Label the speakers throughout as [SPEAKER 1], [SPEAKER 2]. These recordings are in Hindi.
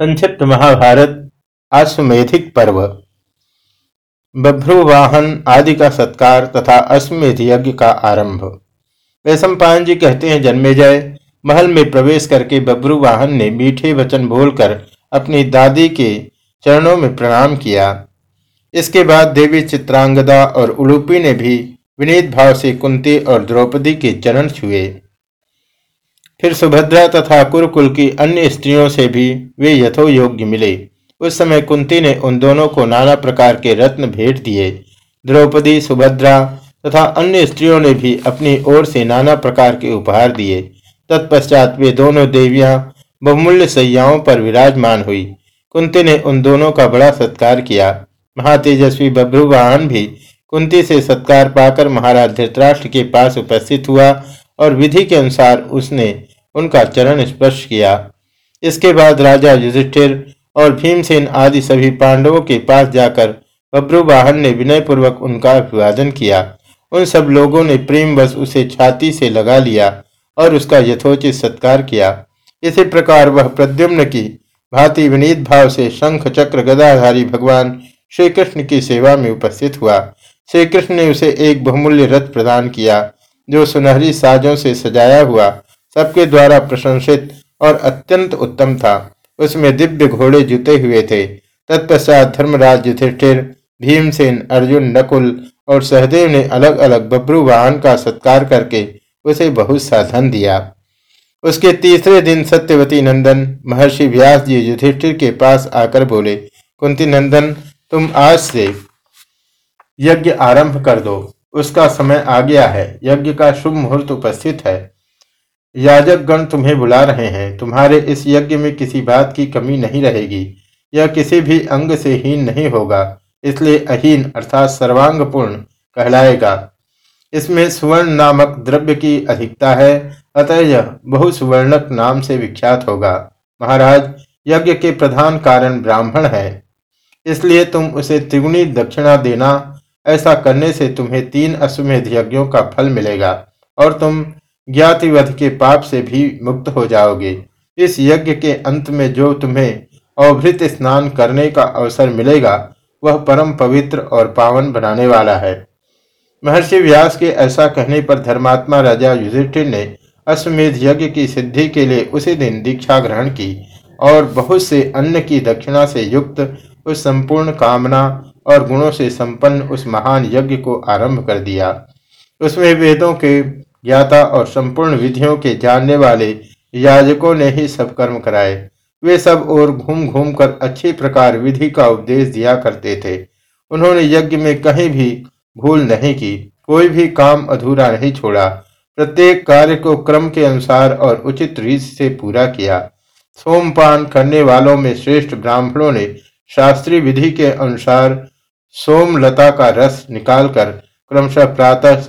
[SPEAKER 1] संक्षिप्त महाभारत, अश्वमेधिक पर्व। बभ्रुवाहन आदि का सत्कार तथा अश्वमेध यज्ञ का आरंभ। वैशंपायन जी कहते हैं जन्मेजय महल में प्रवेश करके बभ्रुवाहन ने मीठे वचन बोलकर अपनी दादी के चरणों में प्रणाम किया। इसके बाद देवी चित्रांगदा और उलूपी ने भी विनीत भाव से कुंती और द्रौपदी के चरण छुए। फिर सुभद्रा तथा कुरुकुल की अन्य स्त्रियों से भी वे यथो योग्य मिले। उस समय कुंती ने उन दोनों को नाना प्रकार के रत्न भेंट दिए। द्रौपदी, सुभद्रा तथा अन्य स्त्रियों ने भी अपनी ओर से नाना प्रकार के उपहार दिए। तत्पश्चात वे दोनों देवियाँ बहुमूल्य सैयाओं पर विराजमान हुई। कुंती ने उन दोनों का बड़ा सत्कार किया। महातेजस्वी बभ्रुवाहन भी कुंती से सत्कार पाकर महाराज धृतराष्ट्र के पास उपस्थित हुआ और विधि के अनुसार उसने उनका चरण स्पर्श किया। इसके बाद राजा युधिष्ठिर और भीमसेन आदि सभी पांडवों के पास जाकर बब्रुवाहन ने विनयपूर्वक उनका अभिवादन किया। उन सब लोगों ने प्रेमवश उसे छाती से लगा लिया और उसका यथोचित सत्कार किया। इसी प्रकार वह प्रद्युम्न की भांति विनीत भाव से शंख, चक्र, गदाधारी भगवान श्री कृष्ण की सेवा में उपस्थित हुआ। श्री कृष्ण ने उसे एक बहुमूल्य रथ प्रदान किया, जो सुनहरी साजों से सजाया हुआ सबके द्वारा प्रशंसित और अत्यंत उत्तम था। उसमें दिव्य घोड़े जुते हुए थे। तत्पश्चात धर्मराज युधिष्ठिर, भीमसेन, अर्जुन, नकुल और सहदेव ने अलग अलग बब्रू वाहन का सत्कार करके उसे बहुत सा धन दिया। उसके तीसरे दिन सत्यवती नंदन, महर्षि व्यास जी युधिष्ठिर के पास आकर बोले, कुंती नंदन, तुम आज से यज्ञ आरंभ कर दो। उसका समय आ गया है। यज्ञ का शुभ मुहूर्त उपस्थित है। याजक गण तुम्हें बुला रहे हैं। तुम्हारे इस यज्ञ में किसी बात की कमी नहीं रहेगी। यह किसी भी अंग से हीन नहीं होगा। इसलिए अहीन अर्थात सर्वांगपूर्ण कहलाएगा। इसमें सुवर्ण नामक द्रव्य की अधिकता है। अतः यह बहुसुवर्णक नाम से विख्यात होगा। महाराज, यज्ञ के प्रधान कारण ब्राह्मण है। इसलिए तुम उसे त्रिगुणी दक्षिणा देना। ऐसा करने से तुम्हें तीन अश्वमेध यज्ञों का फल मिलेगा। और तुम ज्ञातिवध के पाप से भी मुक्त हो जाओगे। इस यज्ञ के अंत में जो तुम्हें अवभृत स्नान करने का अवसर मिलेगा, वह परम पवित्र और पावन बनाने वाला है। महर्षि व्यास के ऐसा कहने पर धर्मात्मा राजा युधिष्ठिर ने अश्वमेध यज्ञ की सिद्धि के लिए उसी दिन दीक्षा ग्रहण की और बहुत से अन्न की दक्षिणा से युक्त उस संपूर्ण कामना और गुणों से संपन्न उस महान यज्ञ को आरंभ कर दिया। उसमें वेदों के ज्ञाता और संपूर्ण विधियों के जानने वाले याजकों ने ही सब कर्म कराए। वे सब और घूम घूम कर अच्छी प्रकार विधि का उपदेश दिया करते थे। उन्होंने यज्ञ में कहीं भी भूल नहीं की, कोई भी काम अधूरा नहीं छोड़ा। प्रत्येक कार्य को क्रम के अनुसार और उचित रीत से पूरा किया। सोमपान करने वालों में श्रेष्ठ ब्राह्मणों ने शास्त्रीय विधि के अनुसार सोमलता का रस निकालकर क्रमशः प्रातः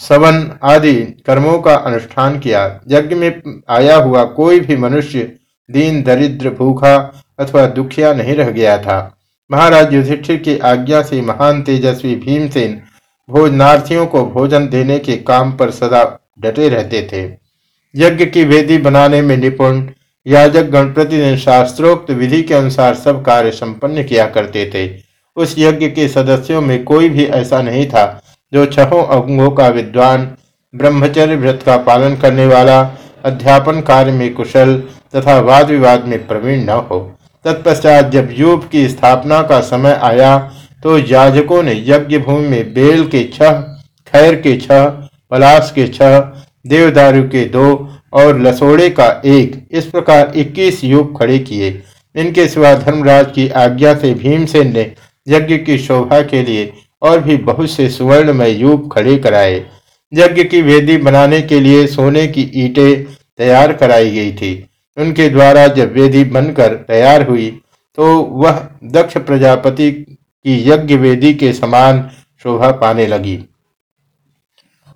[SPEAKER 1] सवन आदि कर्मों का अनुष्ठान किया। यज्ञ में आया हुआ कोई भी मनुष्य दीन, दरिद्र, भूखा अथवा दुखिया नहीं रह गया था। महाराज युधिष्ठिर की आज्ञा से महान तेजस्वी भीमसेन भोजनार्थियों को भोजन देने के काम पर सदा डटे रहते थे। यज्ञ की वेदी बनाने में निपुण याजक गण प्रतिदिन शास्त्रोक्त विधि के अनुसार सब कार्य संपन्न किया करते थे। उस यज्ञ के सदस्यों में कोई भी ऐसा नहीं था जो छहों अंगों का विद्वान, ब्रह्मचर्य व्रत का पालन करने वाला, अध्यापन कार्य में कुशल तथा वाद विवाद में प्रवीण न हो। तत्पश्चात जब यूप की स्थापना का समय आया तो याजकों ने यज्ञ भूमि में बेल के छह, खैर के छह, पलाश के छह, देवदारू के दो और लसोड़े का एक, इस प्रकार 21 युग खड़े किए। इनके सिवा धर्मराज की आज्ञा से भीमसेन ने यज्ञ की शोभा के लिए और भी बहुत से सुवर्णमय युग खड़े कराए। यज्ञ की वेदी बनाने के लिए सोने की ईंटें तैयार कराई गई थी। उनके द्वारा जब वेदी बनकर तैयार हुई तो वह दक्ष प्रजापति की यज्ञ वेदी के समान शोभा पाने लगी।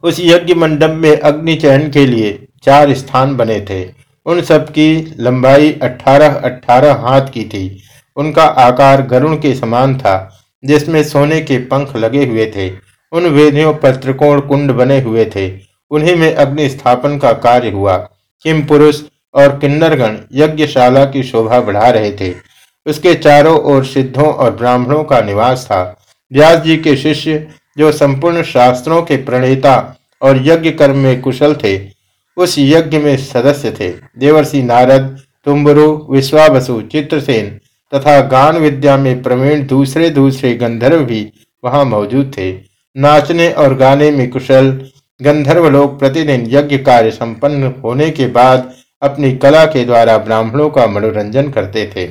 [SPEAKER 1] उस यज्ञ मंडप में अग्नि चयन के लिए चार स्थान बने थे। उन सब की लंबाई अठारह अठारह हाथ की थी। उनका आकार गरुण के समान था। जिसमें सोने के पंख लगे हुए थे। उन वेदियों पर त्रिकोण कुंड बने हुए थे। उन्हीं में अग्नि स्थापन का कार्य हुआ। किम पुरुष और किन्नरगण यज्ञशाला की शोभा बढ़ा रहे थे। उसके चारों ओर सिद्धों और ब्राह्मणों का निवास था। व्यास जी के शिष्य, जो संपूर्ण शास्त्रों के प्रणेता और यज्ञ कर्म में कुशल थे, उस यज्ञ में सदस्य थे। देवर्षि नारद, तुम्बरु, विश्वावसु, चित्रसेन तथा गान विद्या में प्रवीण दूसरे दूसरे गंधर्व भी वहाँ मौजूद थे। नाचने और गाने में कुशल गंधर्व लोग प्रतिदिन यज्ञ कार्य संपन्न होने के बाद अपनी कला के द्वारा ब्राह्मणों का मनोरंजन करते थे।